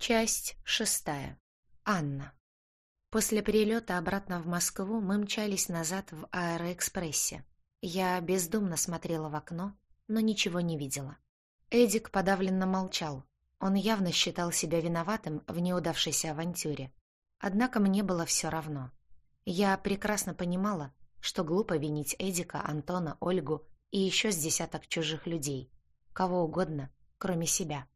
Часть шестая. Анна. После перелета обратно в Москву мы мчались назад в аэроэкспрессе. Я бездумно смотрела в окно, но ничего не видела. Эдик подавленно молчал. Он явно считал себя виноватым в неудавшейся авантюре. Однако мне было все равно. Я прекрасно понимала, что глупо винить Эдика, Антона, Ольгу и еще с десяток чужих людей. Кого угодно, кроме себя.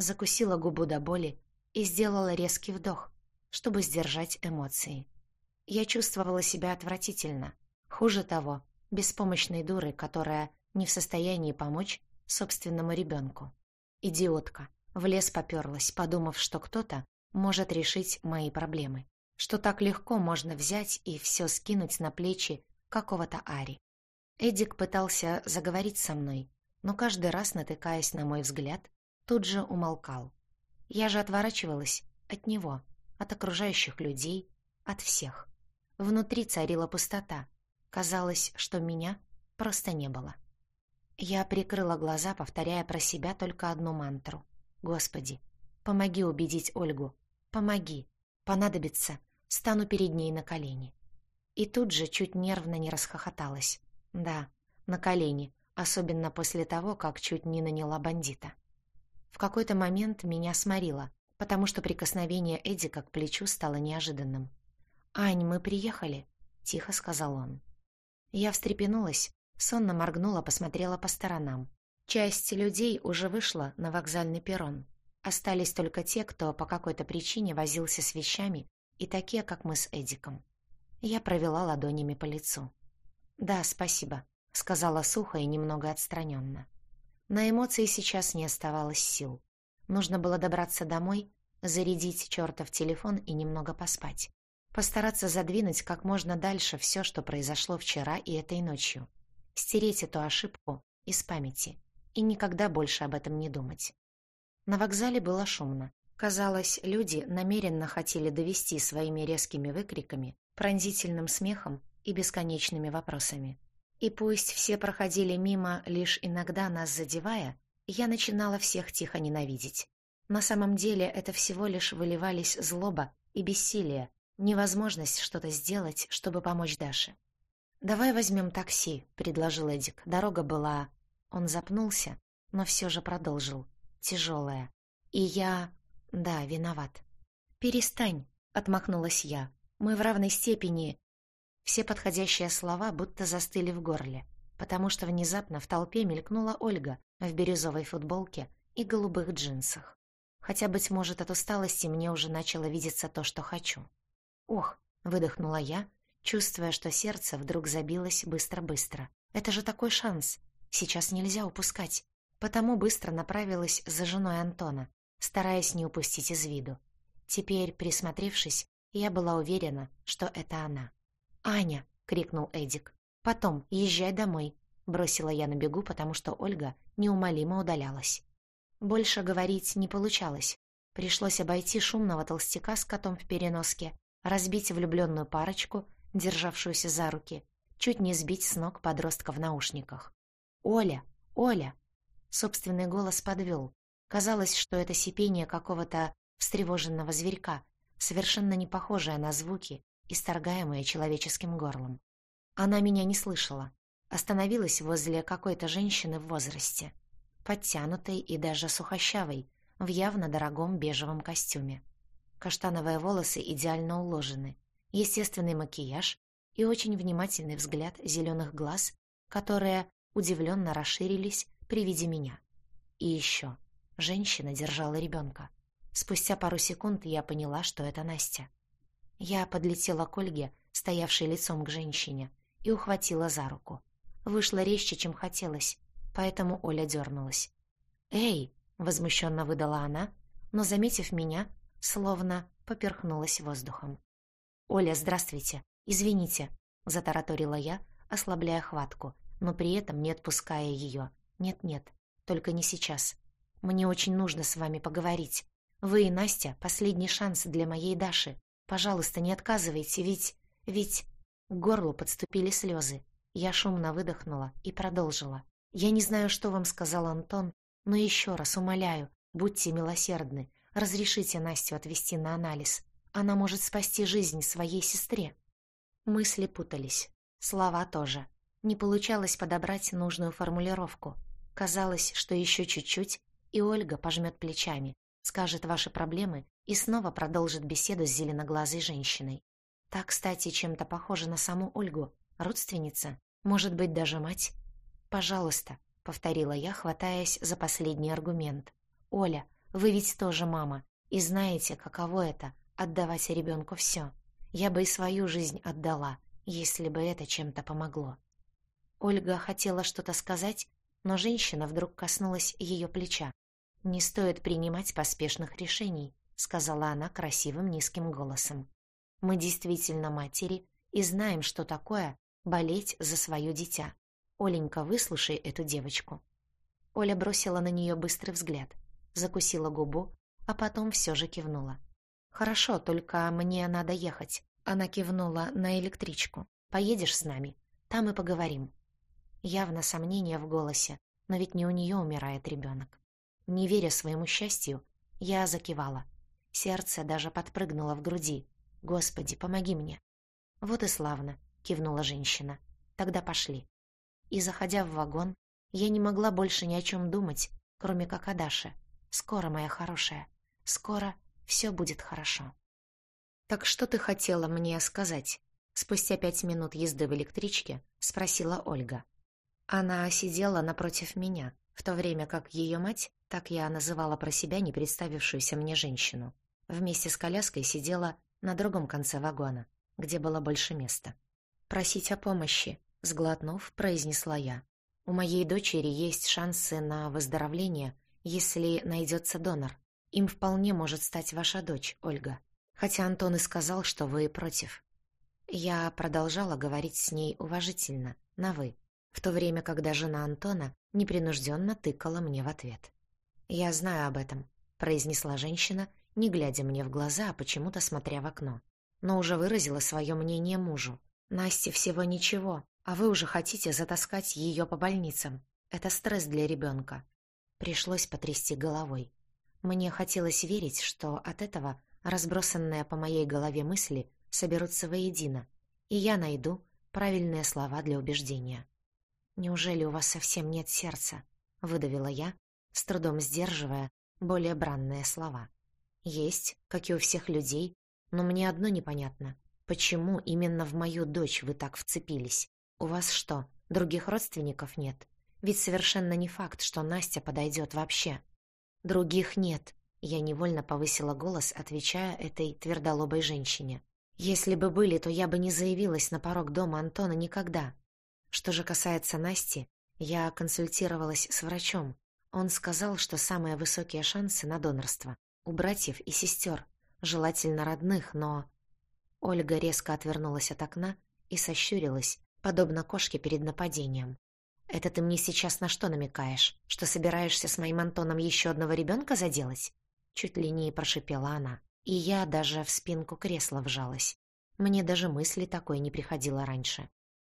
Закусила губу до боли и сделала резкий вдох, чтобы сдержать эмоции. Я чувствовала себя отвратительно. Хуже того, беспомощной дурой, которая не в состоянии помочь собственному ребенку. Идиотка. В лес поперлась, подумав, что кто-то может решить мои проблемы. Что так легко можно взять и все скинуть на плечи какого-то Ари. Эдик пытался заговорить со мной, но каждый раз, натыкаясь на мой взгляд, тут же умолкал. Я же отворачивалась от него, от окружающих людей, от всех. Внутри царила пустота. Казалось, что меня просто не было. Я прикрыла глаза, повторяя про себя только одну мантру. «Господи, помоги убедить Ольгу. Помоги. Понадобится. Стану перед ней на колени». И тут же чуть нервно не расхохоталась. Да, на колени, особенно после того, как чуть не наняла бандита. В какой-то момент меня сморило, потому что прикосновение Эдика к плечу стало неожиданным. «Ань, мы приехали», — тихо сказал он. Я встрепенулась, сонно моргнула, посмотрела по сторонам. Часть людей уже вышла на вокзальный перрон. Остались только те, кто по какой-то причине возился с вещами, и такие, как мы с Эдиком. Я провела ладонями по лицу. «Да, спасибо», — сказала сухо и немного отстраненно. На эмоции сейчас не оставалось сил. Нужно было добраться домой, зарядить чертов телефон и немного поспать. Постараться задвинуть как можно дальше все, что произошло вчера и этой ночью. Стереть эту ошибку из памяти и никогда больше об этом не думать. На вокзале было шумно. Казалось, люди намеренно хотели довести своими резкими выкриками, пронзительным смехом и бесконечными вопросами. И пусть все проходили мимо, лишь иногда нас задевая, я начинала всех тихо ненавидеть. На самом деле это всего лишь выливались злоба и бессилие, невозможность что-то сделать, чтобы помочь Даше. «Давай возьмем такси», — предложил Эдик. Дорога была... Он запнулся, но все же продолжил. Тяжелая. И я... Да, виноват. «Перестань», — отмахнулась я. «Мы в равной степени все подходящие слова будто застыли в горле, потому что внезапно в толпе мелькнула Ольга в бирюзовой футболке и голубых джинсах. Хотя, быть может, от усталости мне уже начало видеться то, что хочу. «Ох!» — выдохнула я, чувствуя, что сердце вдруг забилось быстро-быстро. «Это же такой шанс! Сейчас нельзя упускать!» Потому быстро направилась за женой Антона, стараясь не упустить из виду. Теперь, присмотревшись, я была уверена, что это она. «Аня!» — крикнул Эдик. «Потом, езжай домой», — бросила я на бегу, потому что Ольга неумолимо удалялась. Больше говорить не получалось. Пришлось обойти шумного толстяка с котом в переноске, разбить влюбленную парочку, державшуюся за руки, чуть не сбить с ног подростка в наушниках. «Оля! Оля!» Собственный голос подвел. Казалось, что это сипение какого-то встревоженного зверька, совершенно не похожее на звуки, исторгаемое человеческим горлом. Она меня не слышала. Остановилась возле какой-то женщины в возрасте, подтянутой и даже сухощавой, в явно дорогом бежевом костюме. Каштановые волосы идеально уложены, естественный макияж и очень внимательный взгляд зеленых глаз, которые удивленно расширились при виде меня. И еще. Женщина держала ребенка. Спустя пару секунд я поняла, что это Настя. Я подлетела к Ольге, стоявшей лицом к женщине, и ухватила за руку. Вышло резче, чем хотелось, поэтому Оля дернулась. «Эй!» — возмущенно выдала она, но, заметив меня, словно поперхнулась воздухом. «Оля, здравствуйте! Извините!» — затараторила я, ослабляя хватку, но при этом не отпуская ее. «Нет-нет, только не сейчас. Мне очень нужно с вами поговорить. Вы и Настя — последний шанс для моей Даши. Пожалуйста, не отказывайте, ведь... ведь...» К горлу подступили слезы. Я шумно выдохнула и продолжила. «Я не знаю, что вам сказал Антон, но еще раз умоляю, будьте милосердны. Разрешите Настю отвезти на анализ. Она может спасти жизнь своей сестре». Мысли путались. Слова тоже. Не получалось подобрать нужную формулировку. Казалось, что еще чуть-чуть, и Ольга пожмет плечами, скажет ваши проблемы и снова продолжит беседу с зеленоглазой женщиной. Так, кстати, чем-то похожа на саму Ольгу. Родственница, может быть, даже мать. «Пожалуйста», — повторила я, хватаясь за последний аргумент. «Оля, вы ведь тоже мама, и знаете, каково это — отдавать ребенку все. Я бы и свою жизнь отдала, если бы это чем-то помогло». Ольга хотела что-то сказать, но женщина вдруг коснулась ее плеча. «Не стоит принимать поспешных решений», — сказала она красивым низким голосом. «Мы действительно матери и знаем, что такое болеть за свое дитя. Оленька, выслушай эту девочку». Оля бросила на нее быстрый взгляд, закусила губу, а потом все же кивнула. «Хорошо, только мне надо ехать». Она кивнула на электричку. «Поедешь с нами? Там и поговорим». Явно сомнение в голосе, но ведь не у нее умирает ребенок. Не веря своему счастью, я закивала. Сердце даже подпрыгнуло в груди. «Господи, помоги мне!» «Вот и славно», — кивнула женщина. «Тогда пошли». И, заходя в вагон, я не могла больше ни о чем думать, кроме как о Даше. «Скоро, моя хорошая, скоро все будет хорошо». «Так что ты хотела мне сказать?» Спустя пять минут езды в электричке спросила Ольга. Она сидела напротив меня, в то время как ее мать, так я называла про себя не представившуюся мне женщину, вместе с коляской сидела на другом конце вагона, где было больше места. «Просить о помощи», — сглотнув, произнесла я. «У моей дочери есть шансы на выздоровление, если найдется донор. Им вполне может стать ваша дочь, Ольга. Хотя Антон и сказал, что вы против». Я продолжала говорить с ней уважительно, на «вы», в то время, когда жена Антона непринужденно тыкала мне в ответ. «Я знаю об этом», — произнесла женщина, не глядя мне в глаза, а почему-то смотря в окно. Но уже выразила свое мнение мужу. «Насте всего ничего, а вы уже хотите затаскать ее по больницам. Это стресс для ребенка». Пришлось потрясти головой. Мне хотелось верить, что от этого разбросанные по моей голове мысли соберутся воедино, и я найду правильные слова для убеждения. «Неужели у вас совсем нет сердца?» — выдавила я, с трудом сдерживая более бранные слова. «Есть, как и у всех людей, но мне одно непонятно. Почему именно в мою дочь вы так вцепились? У вас что, других родственников нет? Ведь совершенно не факт, что Настя подойдет вообще». «Других нет», — я невольно повысила голос, отвечая этой твердолобой женщине. «Если бы были, то я бы не заявилась на порог дома Антона никогда. Что же касается Насти, я консультировалась с врачом. Он сказал, что самые высокие шансы на донорство у братьев и сестер, желательно родных, но... Ольга резко отвернулась от окна и сощурилась, подобно кошке перед нападением. «Это ты мне сейчас на что намекаешь? Что собираешься с моим Антоном еще одного ребенка заделать?» Чуть ли прошипела она. И я даже в спинку кресла вжалась. Мне даже мысли такой не приходило раньше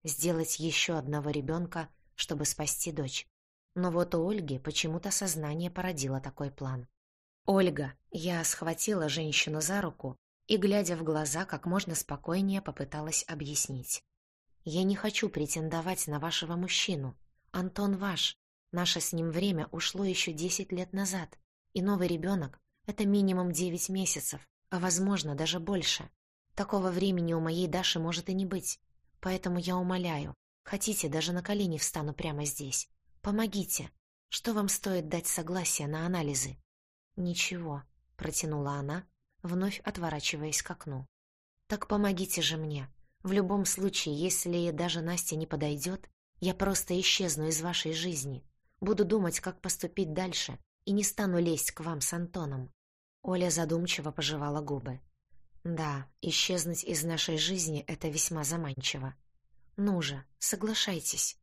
сделать еще одного ребенка, чтобы спасти дочь. Но вот у Ольги почему-то сознание породило такой план. «Ольга!» Я схватила женщину за руку и, глядя в глаза, как можно спокойнее попыталась объяснить. «Я не хочу претендовать на вашего мужчину. Антон ваш. Наше с ним время ушло еще десять лет назад, и новый ребенок — это минимум девять месяцев, а, возможно, даже больше. Такого времени у моей Даши может и не быть. Поэтому я умоляю, хотите, даже на колени встану прямо здесь. Помогите. Что вам стоит дать согласие на анализы? Ничего, протянула она, вновь отворачиваясь к окну. Так помогите же мне. В любом случае, если даже Настя не подойдет, я просто исчезну из вашей жизни. Буду думать, как поступить дальше, и не стану лезть к вам с Антоном. Оля задумчиво пожевала губы. Да, исчезнуть из нашей жизни — это весьма заманчиво. Ну же, соглашайтесь.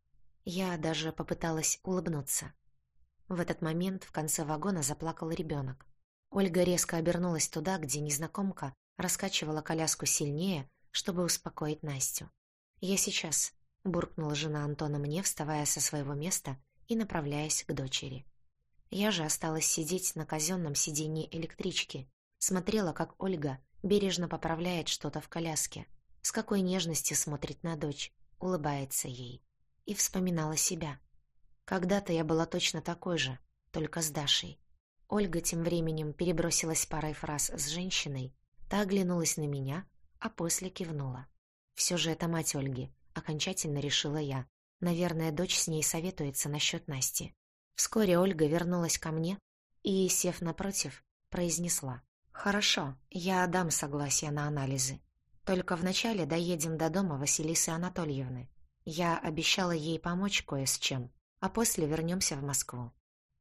Я даже попыталась улыбнуться. В этот момент в конце вагона заплакал ребенок. Ольга резко обернулась туда, где незнакомка раскачивала коляску сильнее, чтобы успокоить Настю. «Я сейчас», — буркнула жена Антона мне, вставая со своего места и направляясь к дочери. Я же осталась сидеть на казенном сиденье электрички, смотрела, как Ольга бережно поправляет что-то в коляске, с какой нежностью смотрит на дочь, улыбается ей, и вспоминала себя. Когда-то я была точно такой же, только с Дашей. Ольга тем временем перебросилась парой фраз с женщиной, та оглянулась на меня, а после кивнула. Все же это мать Ольги, окончательно решила я. Наверное, дочь с ней советуется насчет Насти. Вскоре Ольга вернулась ко мне и, сев напротив, произнесла. «Хорошо, я дам согласие на анализы. Только вначале доедем до дома Василисы Анатольевны. Я обещала ей помочь кое с чем, а после вернемся в Москву».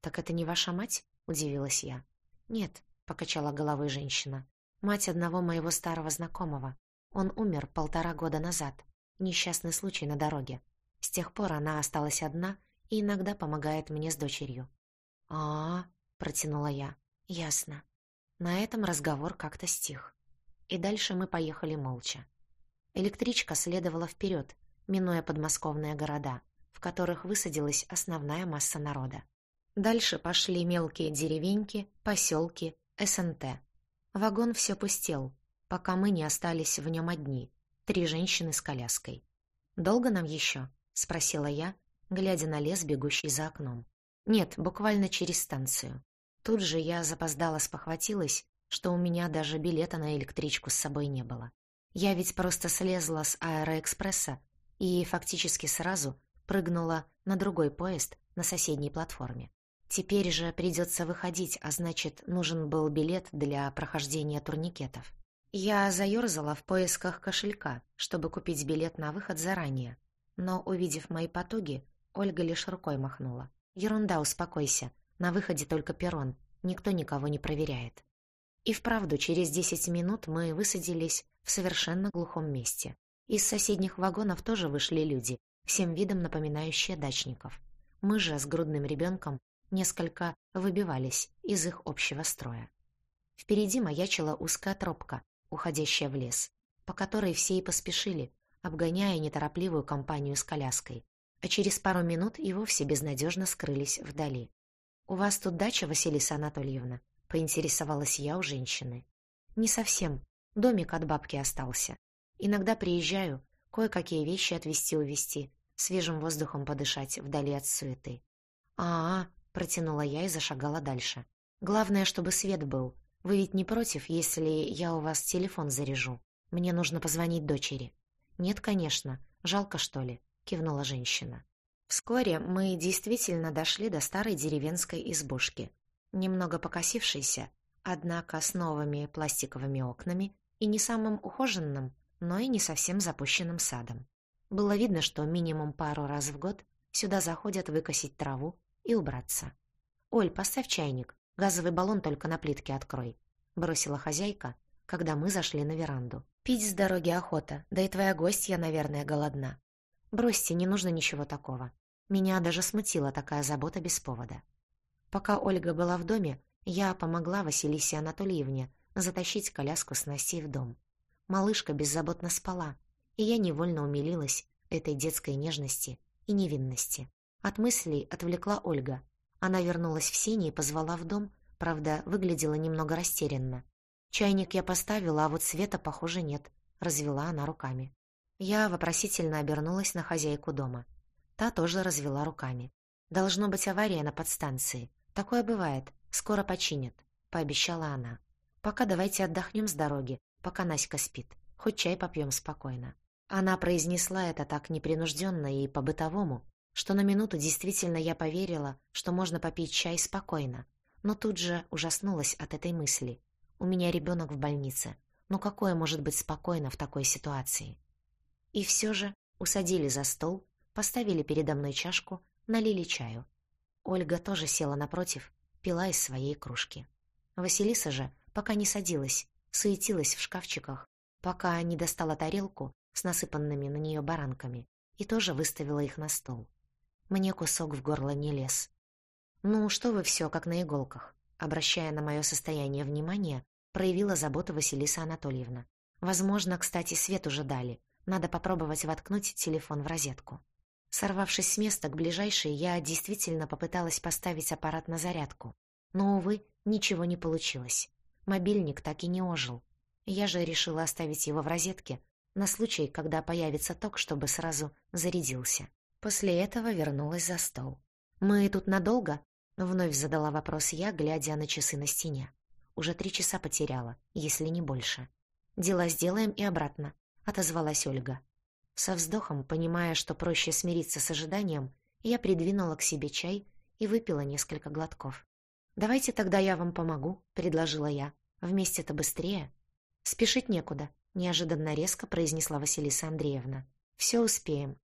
«Так это не ваша мать?» — удивилась я. «Нет», — покачала головой женщина. «Мать одного моего старого знакомого. Он умер полтора года назад. Несчастный случай на дороге. С тех пор она осталась одна и иногда помогает мне с дочерью. а, -а, -а протянула я. «Ясно». На этом разговор как-то стих. И дальше мы поехали молча. Электричка следовала вперед, минуя подмосковные города, в которых высадилась основная масса народа. Дальше пошли мелкие деревеньки, поселки, СНТ. Вагон все пустел, пока мы не остались в нем одни, три женщины с коляской. «Долго нам еще?» — спросила я, глядя на лес, бегущий за окном. «Нет, буквально через станцию». Тут же я запоздала спохватилась, что у меня даже билета на электричку с собой не было. Я ведь просто слезла с аэроэкспресса и фактически сразу прыгнула на другой поезд на соседней платформе. Теперь же придется выходить, а значит, нужен был билет для прохождения турникетов. Я заёрзала в поисках кошелька, чтобы купить билет на выход заранее. Но, увидев мои потуги, Ольга лишь рукой махнула. «Ерунда, успокойся. На выходе только перрон. Никто никого не проверяет». И вправду, через десять минут мы высадились в совершенно глухом месте. Из соседних вагонов тоже вышли люди, всем видом напоминающие дачников. Мы же с грудным ребенком несколько выбивались из их общего строя. Впереди маячила узкая тропка, уходящая в лес, по которой все и поспешили, обгоняя неторопливую компанию с коляской, а через пару минут и вовсе безнадежно скрылись вдали. «У вас тут дача, Василиса Анатольевна?» — поинтересовалась я у женщины. «Не совсем. Домик от бабки остался. Иногда приезжаю, кое-какие вещи отвезти-увезти, свежим воздухом подышать вдали от суеты». «А-а», — протянула я и зашагала дальше. «Главное, чтобы свет был, вы ведь не против, если я у вас телефон заряжу? Мне нужно позвонить дочери». «Нет, конечно. Жалко, что ли?» — кивнула женщина. Вскоре мы действительно дошли до старой деревенской избушки. Немного покосившейся, однако с новыми пластиковыми окнами и не самым ухоженным, но и не совсем запущенным садом. Было видно, что минимум пару раз в год сюда заходят выкосить траву и убраться. «Оль, поставь чайник, Газовый баллон только на плитке открой», — бросила хозяйка, когда мы зашли на веранду. «Пить с дороги охота, да и твоя гостья, наверное, голодна. Бросьте, не нужно ничего такого. Меня даже смутила такая забота без повода. Пока Ольга была в доме, я помогла Василисе Анатольевне затащить коляску с Настей в дом. Малышка беззаботно спала, и я невольно умилилась этой детской нежности и невинности. От мыслей отвлекла Ольга, она вернулась в сени и позвала в дом, правда, выглядела немного растерянно. «Чайник я поставила, а вот света, похоже, нет», — развела она руками. Я вопросительно обернулась на хозяйку дома. Та тоже развела руками. «Должно быть авария на подстанции. Такое бывает. Скоро починят», — пообещала она. «Пока давайте отдохнем с дороги, пока Наська спит. Хоть чай попьем спокойно». Она произнесла это так непринужденно и по-бытовому, что на минуту действительно я поверила, что можно попить чай спокойно, но тут же ужаснулась от этой мысли. У меня ребенок в больнице. Ну какое может быть спокойно в такой ситуации? И все же усадили за стол, поставили передо мной чашку, налили чаю. Ольга тоже села напротив, пила из своей кружки. Василиса же, пока не садилась, суетилась в шкафчиках, пока не достала тарелку с насыпанными на нее баранками и тоже выставила их на стол. Мне кусок в горло не лез. «Ну, что вы все, как на иголках?» Обращая на мое состояние внимание, проявила заботу Василиса Анатольевна. «Возможно, кстати, свет уже дали. Надо попробовать воткнуть телефон в розетку». Сорвавшись с места к ближайшей, я действительно попыталась поставить аппарат на зарядку. Но, увы, ничего не получилось. Мобильник так и не ожил. Я же решила оставить его в розетке на случай, когда появится ток, чтобы сразу зарядился. После этого вернулась за стол. «Мы тут надолго?» — вновь задала вопрос я, глядя на часы на стене. Уже три часа потеряла, если не больше. «Дела сделаем и обратно», — отозвалась Ольга. Со вздохом, понимая, что проще смириться с ожиданием, я придвинула к себе чай и выпила несколько глотков. «Давайте тогда я вам помогу», — предложила я. «Вместе-то быстрее». «Спешить некуда», — неожиданно резко произнесла Василиса Андреевна. «Все успеем».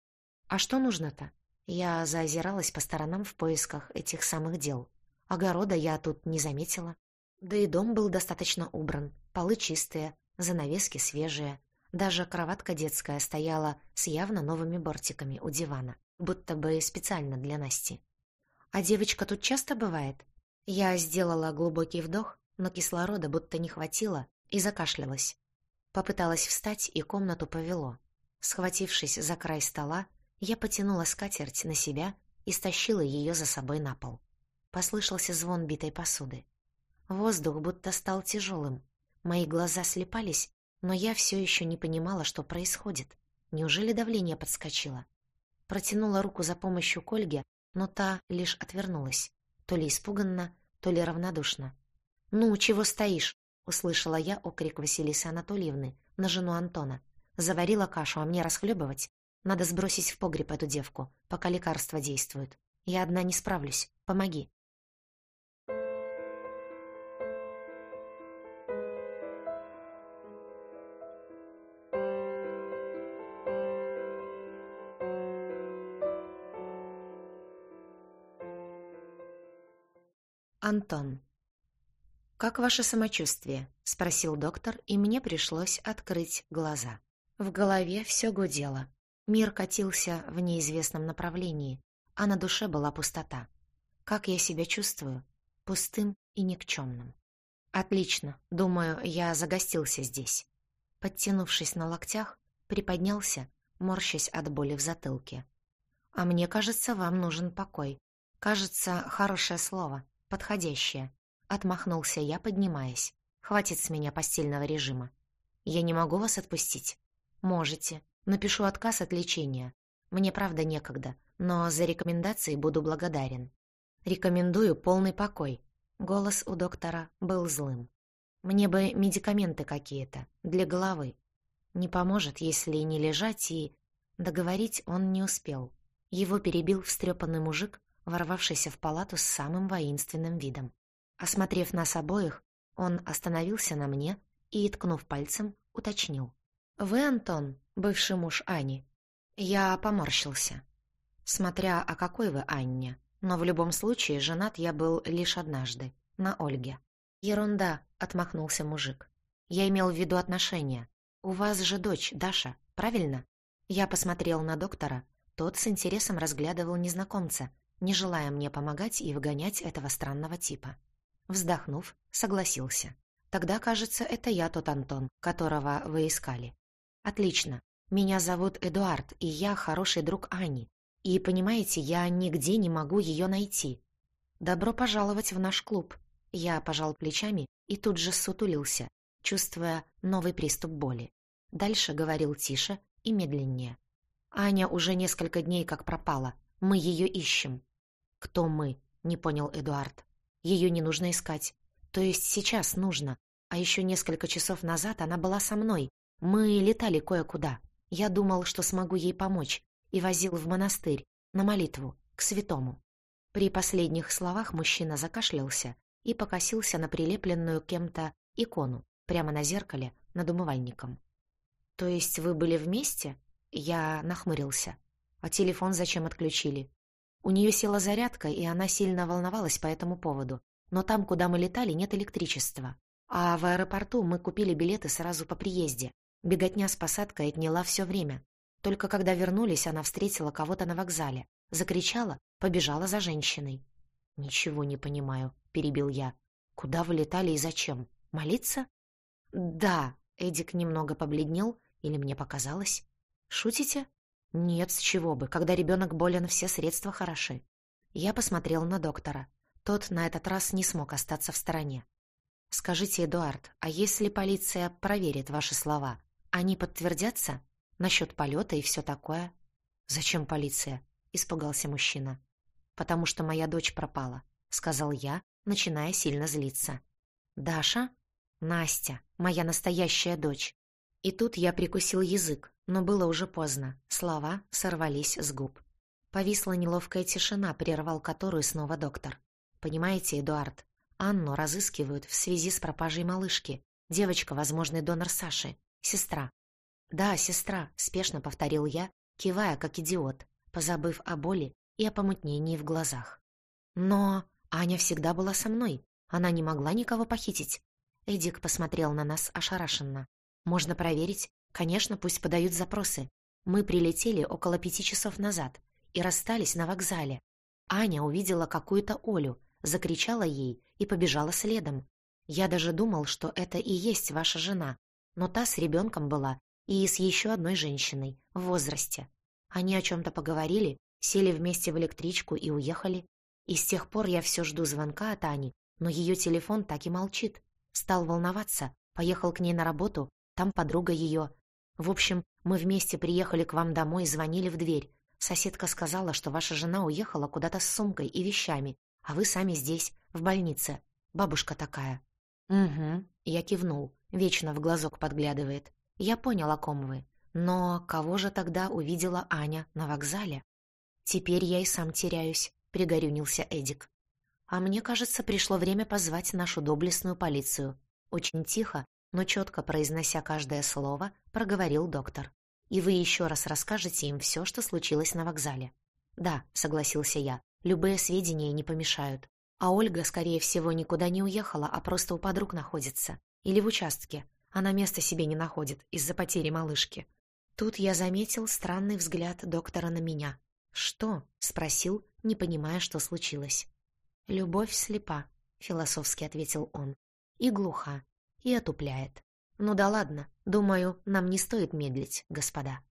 «А что нужно-то?» Я заозиралась по сторонам в поисках этих самых дел. Огорода я тут не заметила. Да и дом был достаточно убран, полы чистые, занавески свежие. Даже кроватка детская стояла с явно новыми бортиками у дивана, будто бы специально для Насти. «А девочка тут часто бывает?» Я сделала глубокий вдох, но кислорода будто не хватило, и закашлялась. Попыталась встать, и комнату повело. Схватившись за край стола, я потянула скатерть на себя и стащила ее за собой на пол. Послышался звон битой посуды. Воздух будто стал тяжелым. Мои глаза слепались, но я все еще не понимала, что происходит. Неужели давление подскочило? Протянула руку за помощью к Ольге, но та лишь отвернулась то ли испуганно, то ли равнодушно. «Ну, чего стоишь?» — услышала я окрик Василисы Анатольевны на жену Антона. «Заварила кашу, а мне расхлебывать? Надо сбросить в погреб эту девку, пока лекарства действуют. Я одна не справлюсь. Помоги». Антон. «Как ваше самочувствие?» — спросил доктор, и мне пришлось открыть глаза. В голове все гудело. Мир катился в неизвестном направлении, а на душе была пустота. Как я себя чувствую? Пустым и никчемным. Отлично, думаю, я загостился здесь. Подтянувшись на локтях, приподнялся, морщась от боли в затылке. А мне кажется, вам нужен покой. Кажется, хорошее слово подходящее. Отмахнулся я, поднимаясь. Хватит с меня постельного режима. Я не могу вас отпустить? Можете. Напишу отказ от лечения. Мне правда некогда, но за рекомендации буду благодарен. Рекомендую полный покой. Голос у доктора был злым. Мне бы медикаменты какие-то, для головы. Не поможет, если не лежать и... Договорить он не успел. Его перебил встрепанный мужик ворвавшийся в палату с самым воинственным видом. Осмотрев нас обоих, он остановился на мне и, ткнув пальцем, уточнил. «Вы, Антон, бывший муж Ани?» Я поморщился. Смотря о какой вы Анне, но в любом случае женат я был лишь однажды, на Ольге. «Ерунда», — отмахнулся мужик. «Я имел в виду отношения. У вас же дочь, Даша, правильно?» Я посмотрел на доктора. Тот с интересом разглядывал незнакомца, не желая мне помогать и выгонять этого странного типа. Вздохнув, согласился. «Тогда, кажется, это я тот Антон, которого вы искали». «Отлично. Меня зовут Эдуард, и я хороший друг Ани. И, понимаете, я нигде не могу ее найти. Добро пожаловать в наш клуб». Я пожал плечами и тут же сутулился, чувствуя новый приступ боли. Дальше говорил тише и медленнее. «Аня уже несколько дней как пропала. Мы ее ищем. «Кто мы?» — не понял Эдуард. «Ее не нужно искать. То есть сейчас нужно. А еще несколько часов назад она была со мной. Мы летали кое-куда. Я думал, что смогу ей помочь, и возил в монастырь, на молитву, к святому». При последних словах мужчина закашлялся и покосился на прилепленную кем-то икону прямо на зеркале над умывальником. «То есть вы были вместе?» Я нахмурился. «А телефон зачем отключили?» У нее села зарядка, и она сильно волновалась по этому поводу. Но там, куда мы летали, нет электричества. А в аэропорту мы купили билеты сразу по приезде. Беготня с посадкой отняла все время. Только когда вернулись, она встретила кого-то на вокзале. Закричала, побежала за женщиной. «Ничего не понимаю», — перебил я. «Куда вы летали и зачем? Молиться?» «Да», — Эдик немного побледнел, или мне показалось. «Шутите?» Нет, с чего бы. Когда ребенок болен, все средства хороши. Я посмотрел на доктора. Тот на этот раз не смог остаться в стороне. «Скажите, Эдуард, а если полиция проверит ваши слова, они подтвердятся? Насчет полета и все такое?» «Зачем полиция?» — испугался мужчина. «Потому что моя дочь пропала», — сказал я, начиная сильно злиться. «Даша?» «Настя, моя настоящая дочь». И тут я прикусил язык, но было уже поздно, слова сорвались с губ. Повисла неловкая тишина, прервал которую снова доктор. «Понимаете, Эдуард, Анну разыскивают в связи с пропажей малышки. Девочка, возможный донор Саши. Сестра». «Да, сестра», — спешно повторил я, кивая как идиот, позабыв о боли и о помутнении в глазах. «Но Аня всегда была со мной. Она не могла никого похитить». Эдик посмотрел на нас ошарашенно. «Можно проверить. Конечно, пусть подают запросы. Мы прилетели около пяти часов назад и расстались на вокзале. Аня увидела какую-то Олю, закричала ей и побежала следом. Я даже думал, что это и есть ваша жена, но та с ребенком была и с еще одной женщиной в возрасте. Они о чем-то поговорили, сели вместе в электричку и уехали. И с тех пор я все жду звонка от Ани, но ее телефон так и молчит. Стал волноваться, поехал к ней на работу, там подруга ее. В общем, мы вместе приехали к вам домой и звонили в дверь. Соседка сказала, что ваша жена уехала куда-то с сумкой и вещами, а вы сами здесь, в больнице. Бабушка такая». «Угу», — я кивнул, вечно в глазок подглядывает. «Я понял, о ком вы. Но кого же тогда увидела Аня на вокзале?» «Теперь я и сам теряюсь», — пригорюнился Эдик. «А мне кажется, пришло время позвать нашу доблестную полицию». Очень тихо, но четко произнося каждое слово, проговорил доктор. И вы еще раз расскажете им все, что случилось на вокзале. Да, согласился я, любые сведения не помешают. А Ольга, скорее всего, никуда не уехала, а просто у подруг находится. Или в участке. Она места себе не находит из-за потери малышки. Тут я заметил странный взгляд доктора на меня. «Что?» — спросил, не понимая, что случилось. «Любовь слепа», — философски ответил он. «И глуха, и отупляет. Ну да ладно, думаю, нам не стоит медлить, господа.